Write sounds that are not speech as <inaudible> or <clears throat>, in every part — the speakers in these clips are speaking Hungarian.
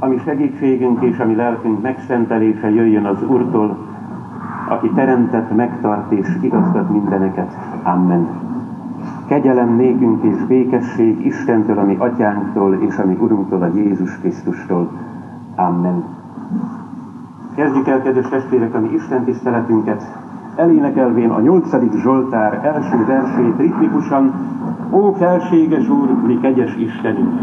ami segítségünk és ami lelkünk megszentelése jöjjön az Úrtól, aki teremtett, megtart és igazgat mindeneket. Amen. Kegyelem nékünk és békesség Istentől, ami atyánktól és ami Urunktól, a Jézus Krisztustól. Amen. Kezdjük el, kedves testvérek, ami Isten tiszteletünket, elénekelvén a nyolcadik Zsoltár első versét ritmikusan, Ó, felséges Úr, mi kegyes Istenünk!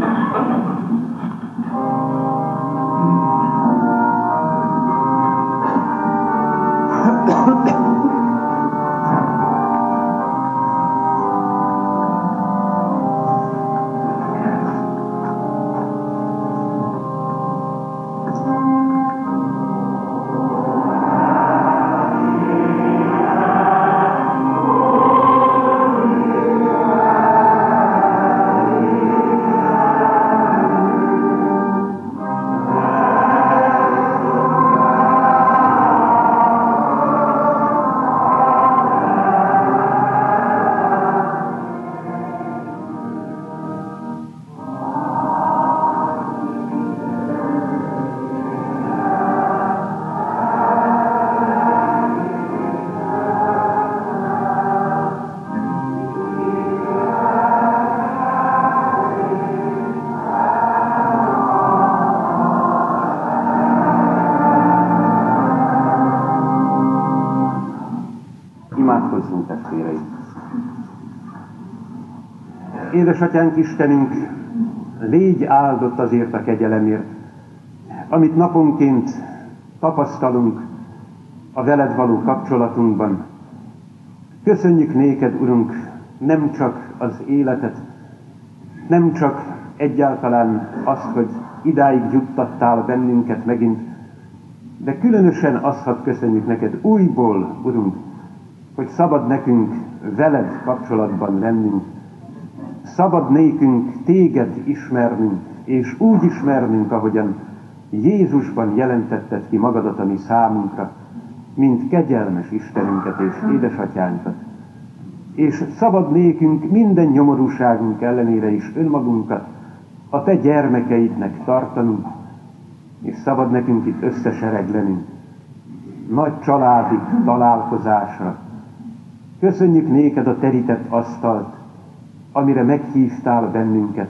Édesatyánk Istenünk, légy áldott azért a kegyelemért, amit naponként tapasztalunk a veled való kapcsolatunkban. Köszönjük néked, Urunk, nem csak az életet, nem csak egyáltalán azt, hogy idáig juttattál bennünket megint, de különösen azt hadd köszönjük neked újból, Urunk, hogy szabad nekünk veled kapcsolatban lennünk, szabad nékünk téged ismernünk, és úgy ismernünk, ahogyan Jézusban jelentetted ki magadat a mi számunkra, mint kegyelmes Istenünket és édesatyánkat. És szabad nékünk minden nyomorúságunk ellenére is önmagunkat a te gyermekeidnek tartanunk, és szabad nekünk itt összesereglenünk, nagy családi találkozásra. Köszönjük néked a terített asztalt, amire meghívtál bennünket,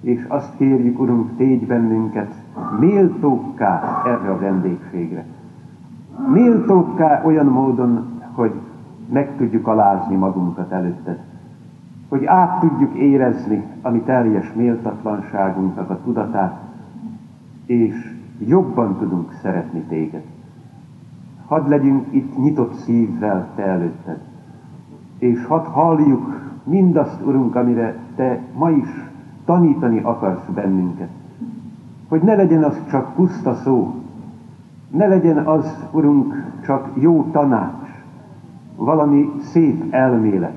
és azt kérjük, Urunk, tégy bennünket méltókká erre a vendégségre. Méltókká olyan módon, hogy meg tudjuk alázni magunkat előtted. Hogy át tudjuk érezni a mi teljes méltatlanságunknak a tudatát, és jobban tudunk szeretni téged. Hadd legyünk itt nyitott szívvel te előtted, és hadd halljuk mindazt, Urunk, amire te ma is tanítani akarsz bennünket. Hogy ne legyen az csak puszta szó, ne legyen az, Urunk, csak jó tanács, valami szép elmélet,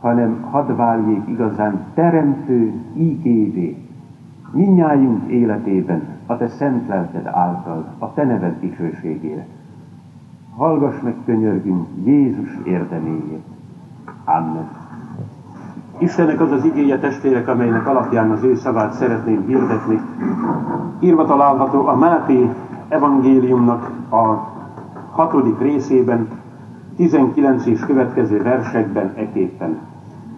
hanem hadd váljék igazán teremtő ígévé minnyájunk életében a Te szent lelked által, a Te neved dicsőségére. Hallgass meg, könyörgünk, Jézus érdeméjét. Amen. Istennek az az igéje testvérek, amelynek alapján az ő szavát szeretném hirdetni. Írva található a Máté evangéliumnak a hatodik részében, 19 és következő versekben eképpen.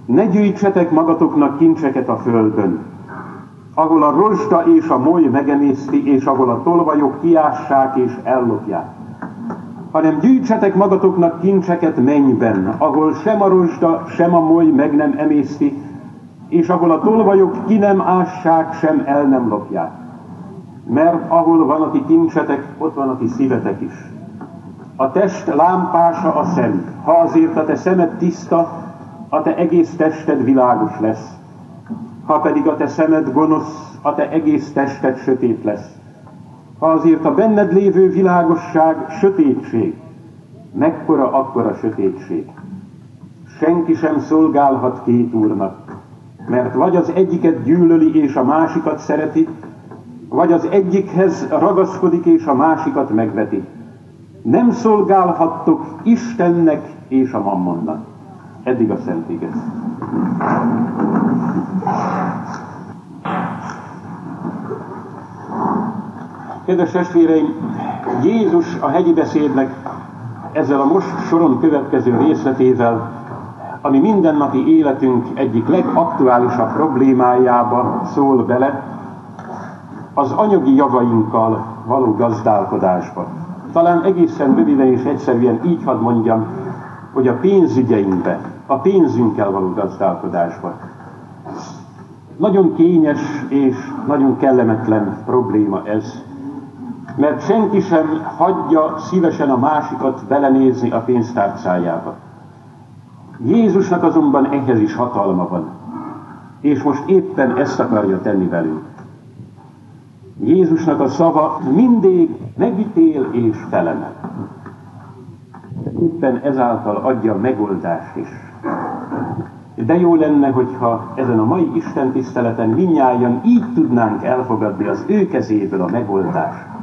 Ne gyűjtsetek magatoknak kincseket a földön, ahol a rozsda és a moly megemészti, és ahol a tolvajok kiássák és ellopják. Hanem gyűjtsetek magatoknak kincseket mennyben, ahol sem a rozsda, sem a moly meg nem emészti, és ahol a tolvajok ki nem ássák, sem el nem lopják. Mert ahol van a ti kincsetek, ott van a ti szívetek is. A test lámpása a szem. Ha azért a te szemed tiszta, a te egész tested világos lesz. Ha pedig a te szemed gonosz, a te egész tested sötét lesz. Ha azért a benned lévő világosság sötétség, mekkora akkora sötétség. Senki sem szolgálhat két úrnak, mert vagy az egyiket gyűlöli és a másikat szereti, vagy az egyikhez ragaszkodik és a másikat megveti. Nem szolgálhattok Istennek és a mammonnak. Eddig a Szent Kedves testvéreim, Jézus a hegyi beszédnek ezzel a most soron következő részletével, ami mindennapi életünk egyik legaktuálisabb problémájába szól bele, az anyagi javainkkal való gazdálkodásba. Talán egészen röviden és egyszerűen így hadd mondjam, hogy a pénzügyeinkbe, a pénzünkkel való gazdálkodásba. Nagyon kényes és nagyon kellemetlen probléma ez, mert senki sem hagyja szívesen a másikat belenézni a pénztárcájába. Jézusnak azonban ehhez is hatalma van, és most éppen ezt akarja tenni velünk. Jézusnak a szava mindig megítél és felemel. Éppen ezáltal adja megoldást is. De jó lenne, hogyha ezen a mai Isten tiszteleten minnyáján így tudnánk elfogadni az ő kezéből a megoldást,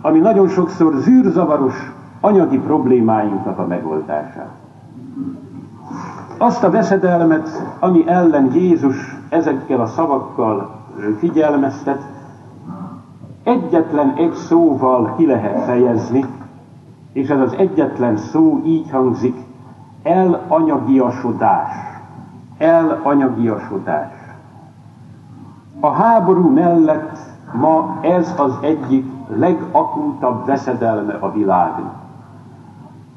ami nagyon sokszor zűrzavaros anyagi problémáinknak a megoldását. Azt a veszedelmet, ami ellen Jézus ezekkel a szavakkal figyelmeztet, egyetlen egy szóval ki lehet fejezni, és ez az egyetlen szó így hangzik, elanyagiasodás. Elanyagiasodás. A háború mellett ma ez az egyik legakútabb veszedelme a világnak.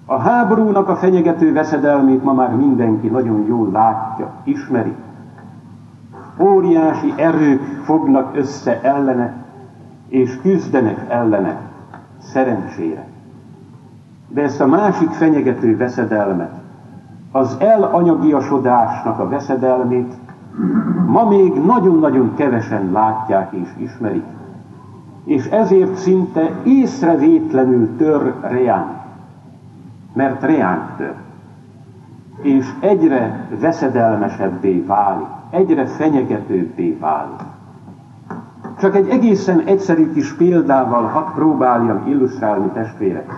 A háborúnak a fenyegető veszedelmét ma már mindenki nagyon jól látja, ismeri. Óriási erők fognak össze ellene, és küzdenek ellene, szerencsére. De ezt a másik fenyegető veszedelmet, az elanyagiasodásnak a veszedelmét ma még nagyon-nagyon kevesen látják és ismerik. És ezért szinte észrevétlenül tör reánk. Mert reánk tör. És egyre veszedelmesebbé válik, egyre fenyegetőbbé válik. Csak egy egészen egyszerű kis példával hadd próbáljam illusztrálni testvérek.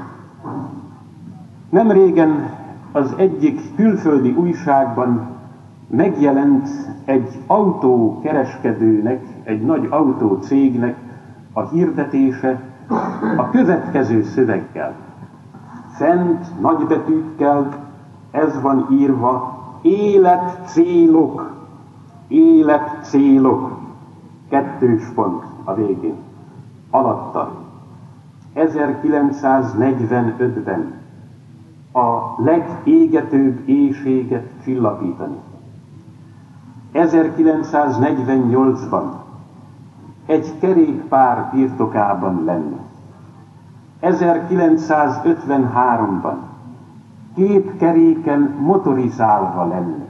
Nem régen az egyik külföldi újságban megjelent egy autókereskedőnek, egy nagy autócégnek a hirdetése a következő szöveggel. Fent nagybetűkkel ez van írva, életcélok, életcélok kettős pont a végén, alatta. 1945-ben a legégetőbb éjséget csillapítani. 1948-ban egy kerékpár birtokában lenni. 1953-ban két keréken motorizálva lenni.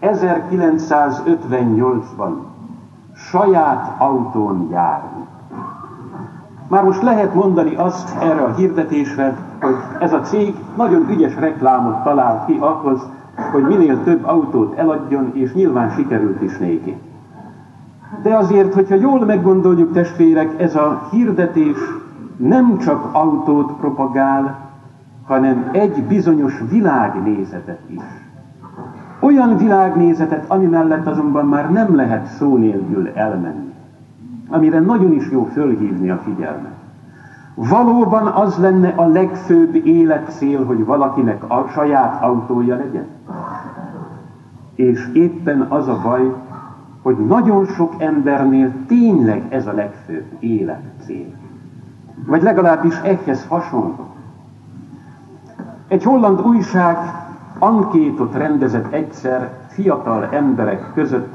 1958-ban saját autón járni. Már most lehet mondani azt erre a hirdetésre, hogy ez a cég nagyon ügyes reklámot talál ki ahhoz, hogy minél több autót eladjon, és nyilván sikerült is néki. De azért, hogyha jól meggondoljuk testvérek, ez a hirdetés nem csak autót propagál, hanem egy bizonyos világnézetet is. Olyan világnézetet, ami mellett azonban már nem lehet szó nélkül elmenni, amire nagyon is jó fölhívni a figyelmet. Valóban az lenne a legfőbb életcél, hogy valakinek a saját autója legyen? És éppen az a baj, hogy nagyon sok embernél tényleg ez a legfőbb életcél. Vagy legalábbis ehhez hasonló. Egy holland újság ankétot rendezett egyszer fiatal emberek között,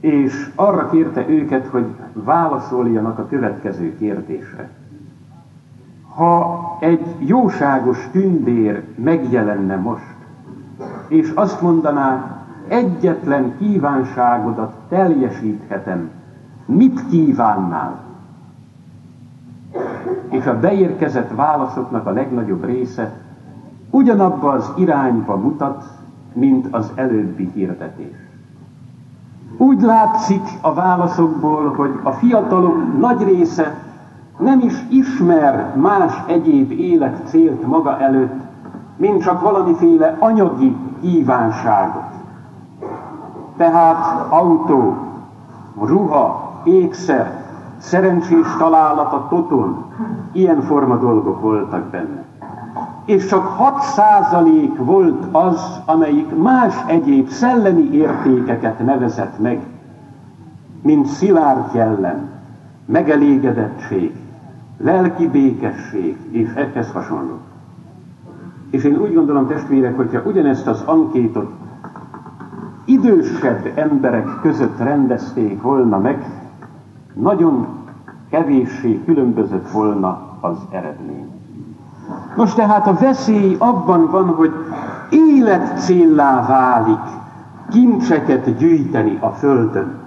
és arra kérte őket, hogy válaszoljanak a következő kérdésre. Ha egy jóságos tündér megjelenne most, és azt mondaná, egyetlen kívánságodat teljesíthetem, mit kívánnál? És a beérkezett válaszoknak a legnagyobb része ugyanabba az irányba mutat, mint az előbbi hirdetés. Úgy látszik a válaszokból, hogy a fiatalok nagy része nem is ismer más egyéb életcélt maga előtt, mint csak valamiféle anyagi kívánságot. Tehát autó, ruha, ékszer, szerencsés találata toton, ilyen forma dolgok voltak benne. És csak 6 százalék volt az, amelyik más egyéb szellemi értékeket nevezett meg, mint szilárd jellem, megelégedettség, lelki békesség és ehhez hasonló. És én úgy gondolom, testvérek, hogyha ugyanezt az ankétot idősebb emberek között rendezték volna meg, nagyon kevéssé különbözött volna az eredmény. Most tehát a veszély abban van, hogy életcéllá válik kincseket gyűjteni a földön.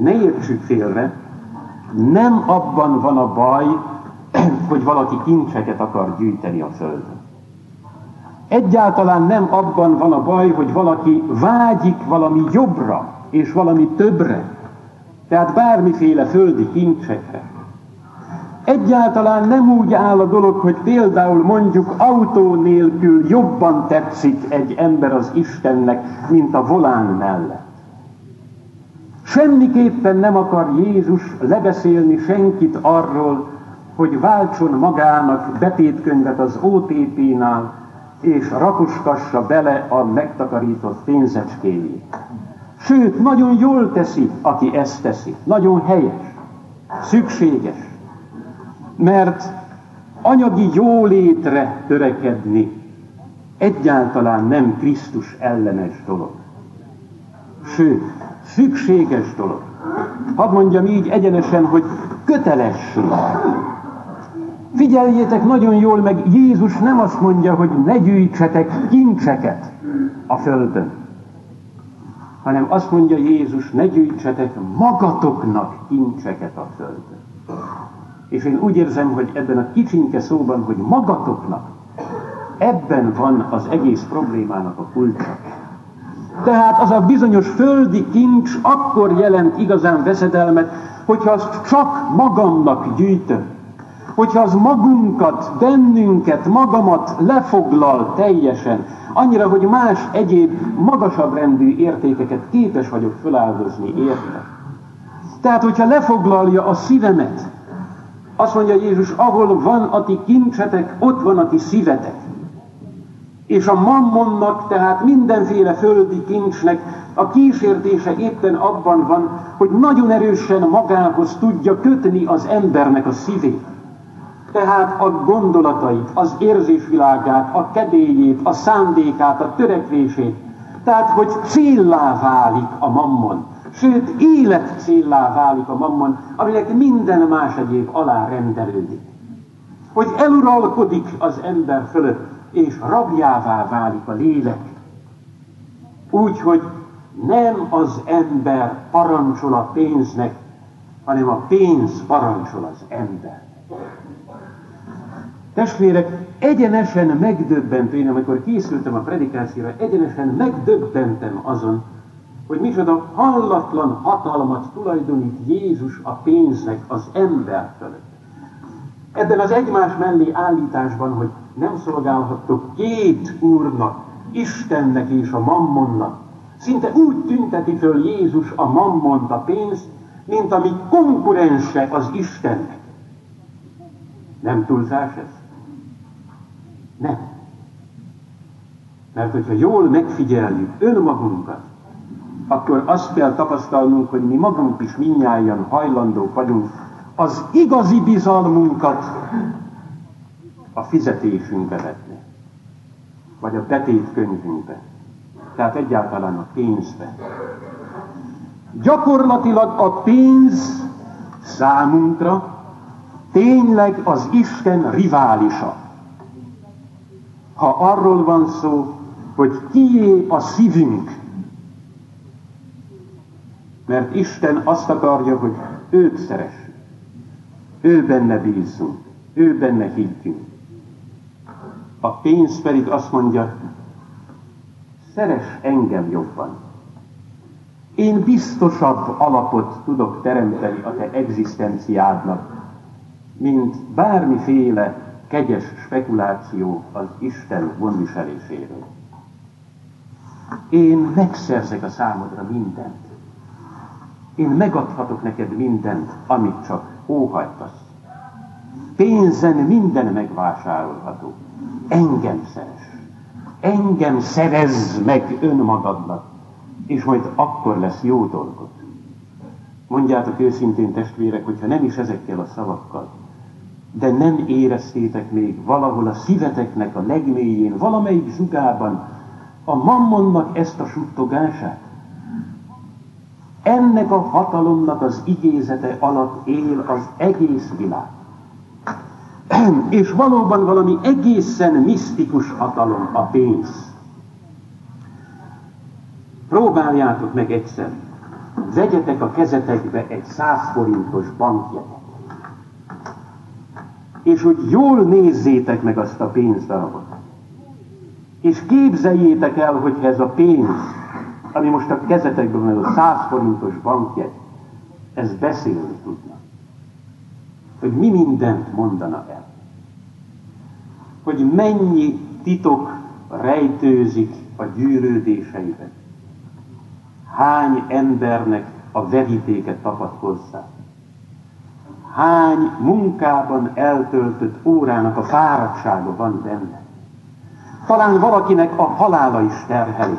Ne értsük félre, nem abban van a baj, <clears throat> hogy valaki kincseket akar gyűjteni a földön. Egyáltalán nem abban van a baj, hogy valaki vágyik valami jobbra és valami többre, tehát bármiféle földi kincsekre. Egyáltalán nem úgy áll a dolog, hogy például mondjuk autó nélkül jobban tetszik egy ember az Istennek, mint a volán mellett. Semmiképpen nem akar Jézus lebeszélni senkit arról, hogy váltson magának betétkönyvet az OTP-nál, és rakoskassa bele a megtakarított pénzecskéjét. Sőt, nagyon jól teszi, aki ezt teszi. Nagyon helyes, szükséges. Mert anyagi jólétre törekedni egyáltalán nem Krisztus ellenes dolog. Sőt, szükséges dolog. Hadd mondjam így egyenesen, hogy kötelesség. Figyeljétek nagyon jól meg, Jézus nem azt mondja, hogy ne gyűjtsetek kincseket a földön, hanem azt mondja Jézus, ne gyűjtsetek magatoknak kincseket a földön. És én úgy érzem, hogy ebben a kicsinke szóban, hogy magatoknak, ebben van az egész problémának a kulcsa. Tehát az a bizonyos földi kincs akkor jelent igazán veszedelmet, hogyha azt csak magamnak gyűjtöm. Hogyha az magunkat, bennünket, magamat lefoglal teljesen, annyira, hogy más egyéb magasabb rendű értékeket képes vagyok feláldozni érte. Tehát, hogyha lefoglalja a szívemet, azt mondja Jézus, ahol van a ti kincsetek, ott van a ti szívetek és a mammonnak, tehát mindenféle földi kincsnek a kísértése éppen abban van, hogy nagyon erősen magához tudja kötni az embernek a szívét. Tehát a gondolatait, az érzésvilágát, a kedélyét, a szándékát, a törekvését. Tehát, hogy céllá válik a mammon. Sőt, élet céllá válik a mammon, aminek minden más egyéb alá rendelődik. Hogy eluralkodik az ember fölött, és rabjává válik a lélek. Úgy, hogy nem az ember parancsol a pénznek, hanem a pénz parancsol az ember. Testvérek, egyenesen megdöbbentem, én amikor készültem a predikációra, egyenesen megdöbbentem azon, hogy micsoda hallatlan hatalmat tulajdonít Jézus a pénznek az ember fölött. Ebben az egymás mellé állításban, hogy nem szolgálhattok két úrnak, Istennek és a mammonnak. Szinte úgy tünteti föl Jézus a mammont, a pénzt, mint ami konkurense az Istennek. Nem túlzás ez? Nem. Mert hogyha jól megfigyeljük önmagunkat, akkor azt kell tapasztalnunk, hogy mi magunk is minnyáján hajlandók vagyunk az igazi bizalmunkat a fizetésünkbe vetni, vagy a betétkönyvünkbe, tehát egyáltalán a pénzbe. Gyakorlatilag a pénz számunkra tényleg az Isten riválisa. Ha arról van szó, hogy kié a szívünk, mert Isten azt akarja, hogy őt szeressük. Ő benne bízunk, ő benne higgyünk. A pénz pedig azt mondja, szeres engem jobban. Én biztosabb alapot tudok teremteni a te egzisztenciádnak, mint bármiféle kegyes spekuláció az Isten gondviseléséről. Én megszerzek a számodra mindent. Én megadhatok neked mindent, amit csak óhajtasz. Pénzen minden megvásárolható. Engem szeres. Engem szerezz meg önmagadnak, és majd akkor lesz jó dolgod. Mondjátok őszintén testvérek, hogyha nem is ezekkel a szavakkal, de nem éreztétek még valahol a szíveteknek a legmélyén, valamelyik zsugában a mammonnak ezt a suttogását? Ennek a hatalomnak az igézete alatt él az egész világ. <clears throat> És valóban valami egészen misztikus hatalom a pénz. Próbáljátok meg egyszer. Vegyetek a kezetekbe egy száz forintos bankjegyet. És hogy jól nézzétek meg azt a pénzdarabot. És képzeljétek el, hogy ez a pénz, ami most a kezetekben van, a száz forintos bankjegy, ez beszélni tudna. Hogy mi mindent mondana el. Hogy mennyi titok rejtőzik a gyűrődéseiben. Hány embernek a verítéket tapad hozzá. Hány munkában eltöltött órának a fáradtsága van benne. Talán valakinek a halála is terheli.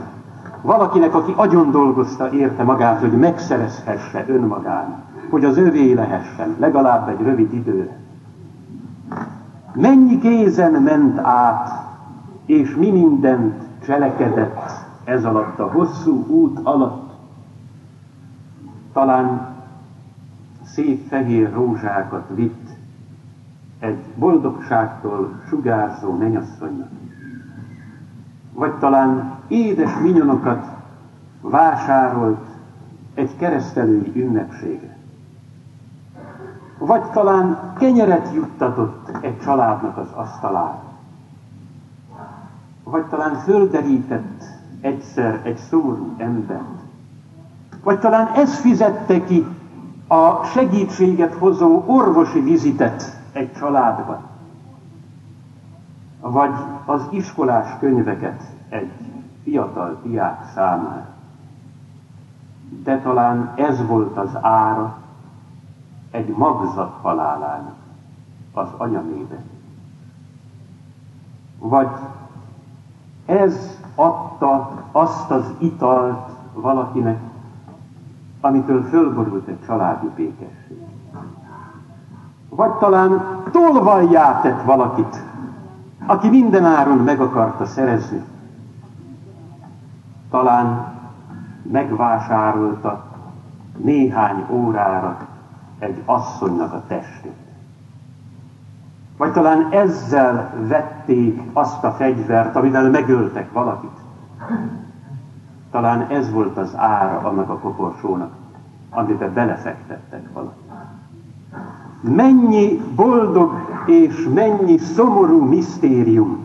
Valakinek, aki agyon dolgozta érte magát, hogy megszerezhesse önmagának, hogy az övé lehessen, legalább egy rövid időre. Mennyi kézen ment át, és mi mindent cselekedett ez alatt a hosszú út alatt. Talán szép fehér rózsákat vitt egy boldogságtól sugárzó menyasszonynak vagy talán édes minyonokat vásárolt egy keresztelői ünnepségre. Vagy talán kenyeret juttatott egy családnak az asztalára. Vagy talán földerített egyszer egy szomorú embert. Vagy talán ez fizette ki a segítséget hozó orvosi vizitet egy családban vagy az iskolás könyveket egy fiatal diák számára. De talán ez volt az ára egy magzat halálának az anyamében. Vagy ez adta azt az italt valakinek, amitől fölborult egy családi békesség. Vagy talán tolvajjá tett valakit, aki mindenáron meg akarta szerezni. Talán megvásárolta néhány órára egy asszonynak a testét. Vagy talán ezzel vették azt a fegyvert, amivel megöltek valakit. Talán ez volt az ára annak a koporsónak, amiben belefektettek valakit. Mennyi boldog és mennyi szomorú misztérium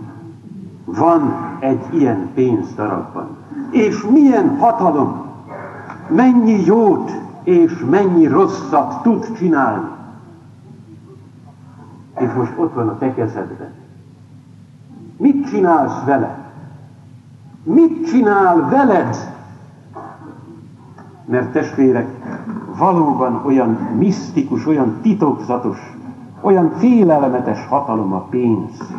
van egy ilyen pénzdarabban. És milyen hatalom, mennyi jót és mennyi rosszat tud csinálni. És most ott van a te kezedben. Mit csinálsz vele? Mit csinál veled? Mert testvérek, valóban olyan misztikus, olyan titokzatos, olyan félelmetes hatalom a pénz,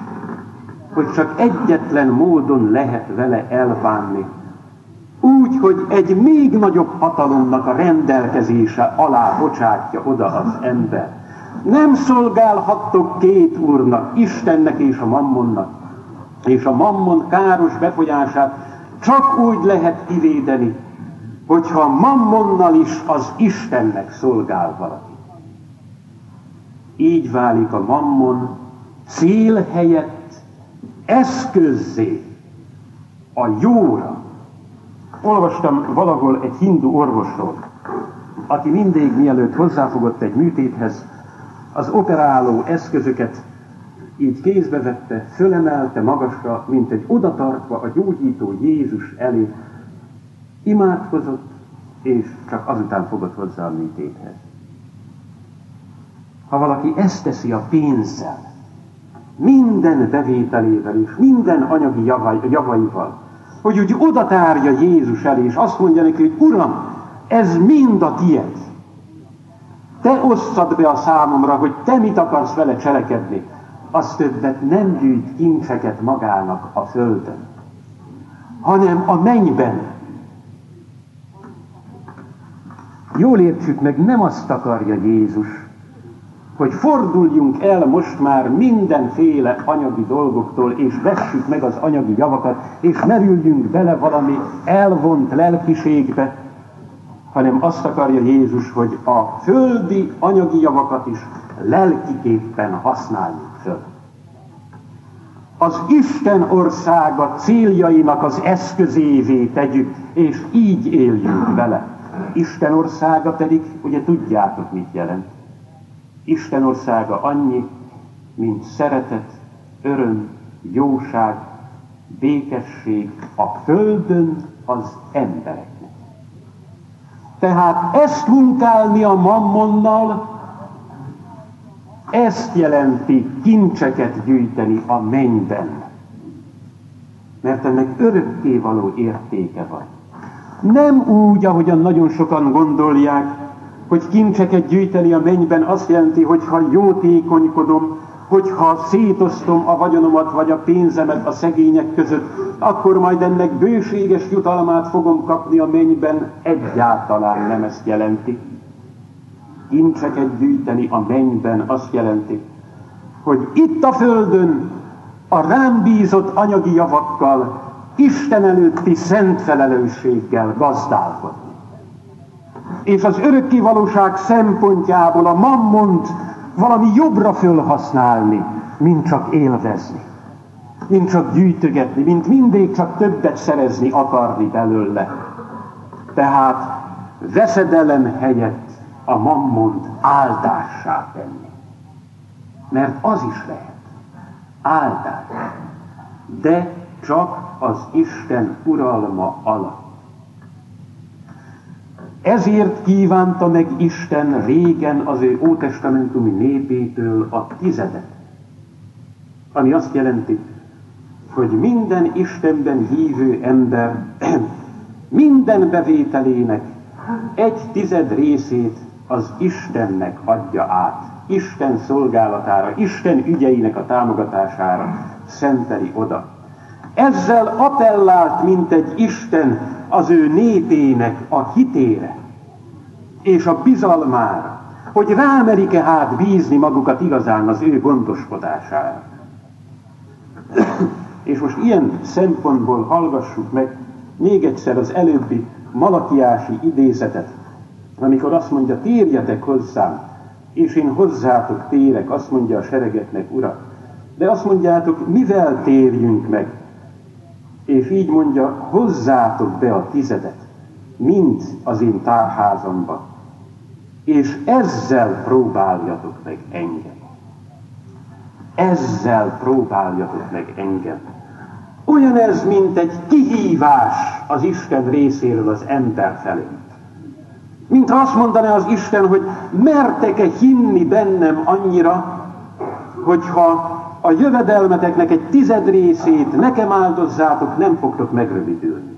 hogy csak egyetlen módon lehet vele elbánni. Úgy, hogy egy még nagyobb hatalomnak a rendelkezése alá bocsátja oda az ember. Nem szolgálhattok két úrnak, Istennek és a mammonnak. És a mammon káros befolyását csak úgy lehet kivédeni, hogyha mammonnal is az Istennek szolgál valaki. Így válik a mammon cél helyett eszközzé a jóra. Olvastam valahol egy hindu orvosról, aki mindig mielőtt hozzáfogott egy műtéthez, az operáló eszközöket így kézbe vette, fölemelte magasra, mint egy odatartva a gyógyító Jézus elé, imádkozott, és csak azután fogott hozzá a műtéthez. Ha valaki ezt teszi a pénzzel, minden bevételével és minden anyagi javaival, hogy úgy oda tárja Jézus elé, és azt mondja neki, hogy Uram, ez mind a tied. te osztad be a számomra, hogy te mit akarsz vele cselekedni, az többet nem gyűjt kincseket magának a földön, hanem a mennyben. Jól értsük meg, nem azt akarja Jézus, hogy forduljunk el most már mindenféle anyagi dolgoktól, és vessük meg az anyagi javakat, és merüljünk bele valami elvont lelkiségbe, hanem azt akarja Jézus, hogy a földi anyagi javakat is lelkiképpen használjuk föl. Az Isten országa céljainak az eszközévé tegyük, és így éljünk vele. Isten országa pedig, ugye tudjátok, mit jelent. Isten országa annyi, mint szeretet, öröm, jóság, békesség a földön az embereknek. Tehát ezt munkálni a mammonnal, ezt jelenti kincseket gyűjteni a mennyben. Mert ennek örökkévaló értéke van. Nem úgy, ahogyan nagyon sokan gondolják, hogy kincseket gyűjteni a mennyben azt jelenti, hogy ha jótékonykodom, hogyha szétosztom a vagyonomat vagy a pénzemet a szegények között, akkor majd ennek bőséges jutalmát fogom kapni a mennyben, egyáltalán nem ezt jelenti. Kincseket gyűjteni a mennyben azt jelenti, hogy itt a földön a rám bízott anyagi javakkal, Isten előtti szent felelősséggel gazdálkodni és az örökké valóság szempontjából a mammont valami jobbra fölhasználni, mint csak élvezni, mint csak gyűjtögetni, mint mindig csak többet szerezni akarni belőle. Tehát veszedelem helyett a mammont áldássá tenni. Mert az is lehet. Áldás. De csak az Isten uralma alatt. Ezért kívánta meg Isten régen az ő ótestamentumi népétől a tizedet. Ami azt jelenti, hogy minden Istenben hívő ember <clears throat> minden bevételének egy tized részét az Istennek adja át. Isten szolgálatára, Isten ügyeinek a támogatására szenteli oda. Ezzel appellált, mint egy Isten az ő népének a hitére és a bizalmára, hogy rámerik-e hát bízni magukat igazán az ő gondoskodására. <clears throat> és most ilyen szempontból hallgassuk meg még egyszer az előbbi malakiási idézetet, amikor azt mondja, térjetek hozzám, és én hozzátok térek, azt mondja a seregeknek, Ura. De azt mondjátok, mivel térjünk meg? és így mondja, hozzátok be a tizedet, mint az én tárházamba, és ezzel próbáljatok meg engem. Ezzel próbáljatok meg engem. Olyan ez, mint egy kihívás az Isten részéről az ember felé. Mint azt mondaná az Isten, hogy mertek-e hinni bennem annyira, hogyha a jövedelmeteknek egy tized részét nekem áldozzátok, nem fogtok megrövidülni.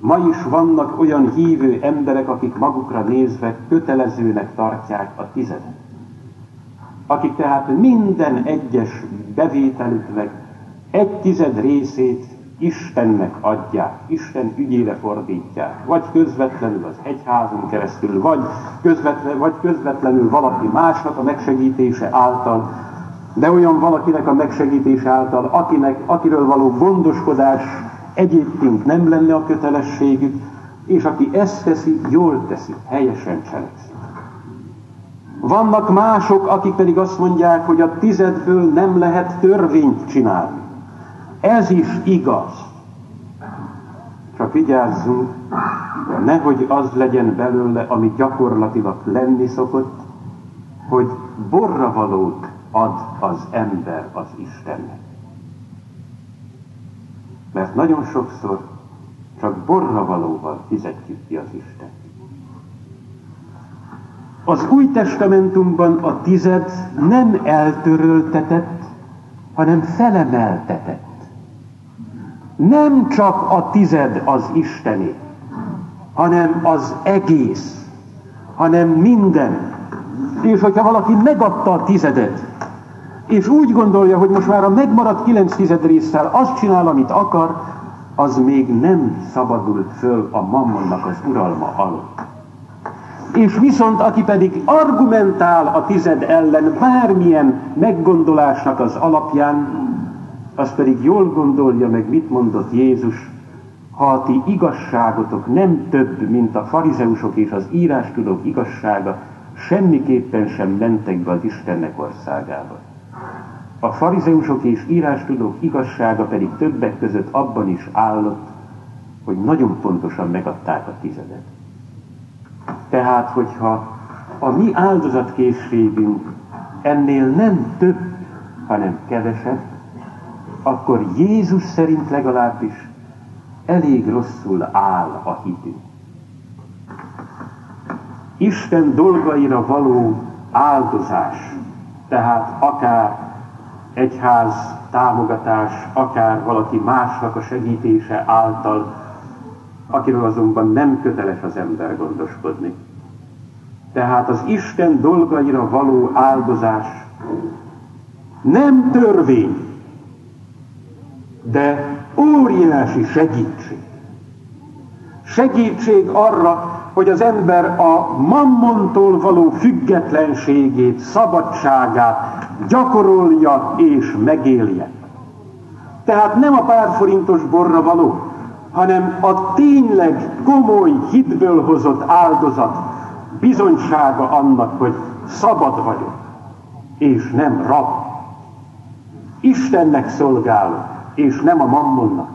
Ma is vannak olyan hívő emberek, akik magukra nézve kötelezőnek tartják a tizedet. Akik tehát minden egyes bevételüknek egy tized részét Istennek adják, Isten ügyére fordítják, vagy közvetlenül az egyházon keresztül, vagy közvetlenül, vagy közvetlenül valaki másnak a megsegítése által, de olyan valakinek a megsegítés által, akinek, akiről való gondoskodás egyébként nem lenne a kötelességük, és aki ezt teszi, jól teszi, helyesen cselekszik. Vannak mások, akik pedig azt mondják, hogy a tizedből nem lehet törvényt csinálni. Ez is igaz. Csak vigyázzunk, nehogy az legyen belőle, ami gyakorlatilag lenni szokott, hogy borra valót ad az ember az Istennek. Mert nagyon sokszor csak borravalóval fizetjük ki az Isten. Az új testamentumban a tized nem eltöröltetett, hanem felemeltetett. Nem csak a tized az Istené, hanem az egész. hanem minden. És hogyha valaki megadta a tizedet, és úgy gondolja, hogy most már a megmaradt kilenc tized résszel azt csinál, amit akar, az még nem szabadult föl a mammonnak az uralma alól. És viszont aki pedig argumentál a tized ellen bármilyen meggondolásnak az alapján, az pedig jól gondolja meg, mit mondott Jézus, ha a ti igazságotok nem több, mint a farizeusok és az írástudók igazsága, semmiképpen sem mentek be az Istennek országába. A farizeusok és írástudók igazsága pedig többek között abban is állott, hogy nagyon pontosan megadták a tizedet. Tehát, hogyha a mi áldozatkészségünk ennél nem több, hanem kevesebb, akkor Jézus szerint legalábbis elég rosszul áll a hitünk. Isten dolgaira való áldozás, tehát akár egyház támogatás, akár valaki másnak a segítése által, akiről azonban nem köteles az ember gondoskodni. Tehát az Isten dolgaira való áldozás nem törvény, de óriási segítség. Segítség arra, hogy az ember a mammontól való függetlenségét, szabadságát gyakorolja és megélje. Tehát nem a pár forintos borra való, hanem a tényleg komoly hitből hozott áldozat bizonysága annak, hogy szabad vagyok, és nem rab. Istennek szolgálok, és nem a mammonnak.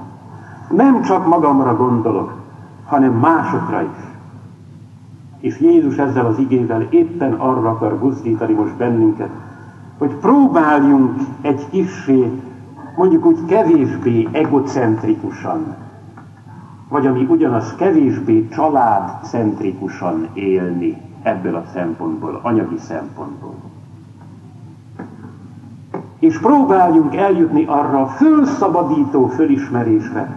Nem csak magamra gondolok, hanem másokra is. És Jézus ezzel az igével éppen arra akar buzdítani most bennünket, hogy próbáljunk egy kissé, mondjuk úgy kevésbé egocentrikusan, vagy ami ugyanaz kevésbé családcentrikusan élni ebből a szempontból, anyagi szempontból. És próbáljunk eljutni arra a fölszabadító fölismerésre,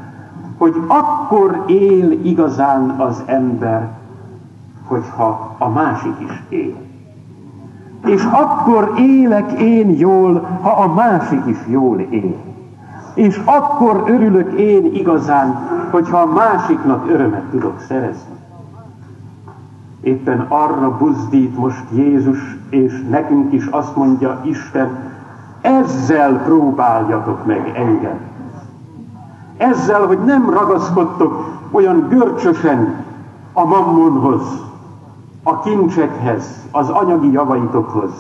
hogy akkor él igazán az ember, hogyha a másik is él. És akkor élek én jól, ha a másik is jól él. És akkor örülök én igazán, hogyha a másiknak örömet tudok szerezni. Éppen arra buzdít most Jézus, és nekünk is azt mondja Isten, ezzel próbáljatok meg engem. Ezzel, hogy nem ragaszkodtok olyan görcsösen a mammonhoz, a kincsekhez, az anyagi javaitokhoz,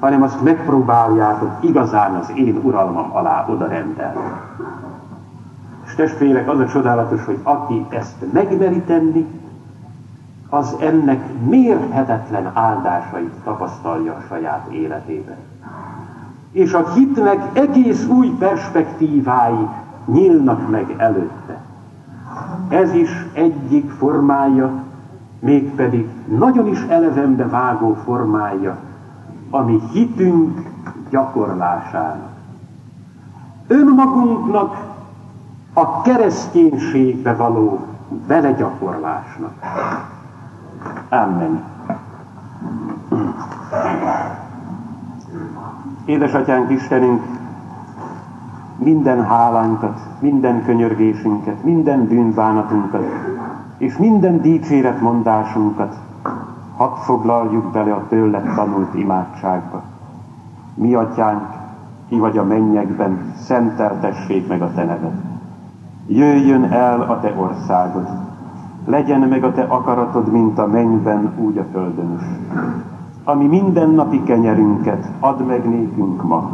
hanem azt megpróbáljátok igazán az én uralmam alá oda rendelni. És testvérek, az a csodálatos, hogy aki ezt megmeri tenni, az ennek mérhetetlen áldásait tapasztalja a saját életében. És a hitnek egész új perspektívái nyílnak meg előtte. Ez is egyik formája mégpedig nagyon is elevenbe vágó formája, ami hitünk gyakorlásának. Önmagunknak a kereszténységbe való belegyakorlásnak. Amen. Édesatyánk Istenünk, minden hálánkat, minden könyörgésünket, minden bűnbánatunkat és minden dicséret mondásunkat hadd foglaljuk bele a tőled tanult imádságba. Mi atyánk, ki vagy a mennyekben, szenteltessék meg a te neved. Jöjjön el a te országod, legyen meg a te akaratod, mint a mennyben, úgy a földön is. Ami mindennapi kenyerünket add meg nékünk ma,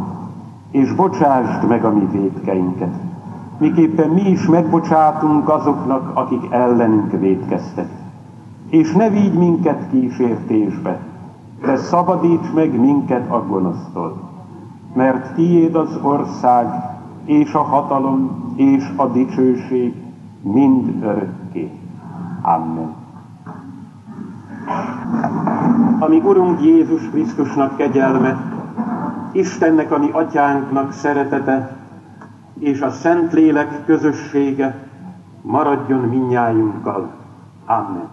és bocsásd meg a mi védkeinket, miképpen mi is megbocsátunk azoknak, akik ellenünk védkeztek. És ne vigy minket kísértésbe, de szabadíts meg minket a gonosztól. Mert tiéd az ország, és a hatalom, és a dicsőség mind örökké. Amen. Ami Urunk Jézus Krisztusnak kegyelme, Istennek, ami atyánknak szeretete, és a Szentlélek közössége maradjon minnyájunkkal. Amen.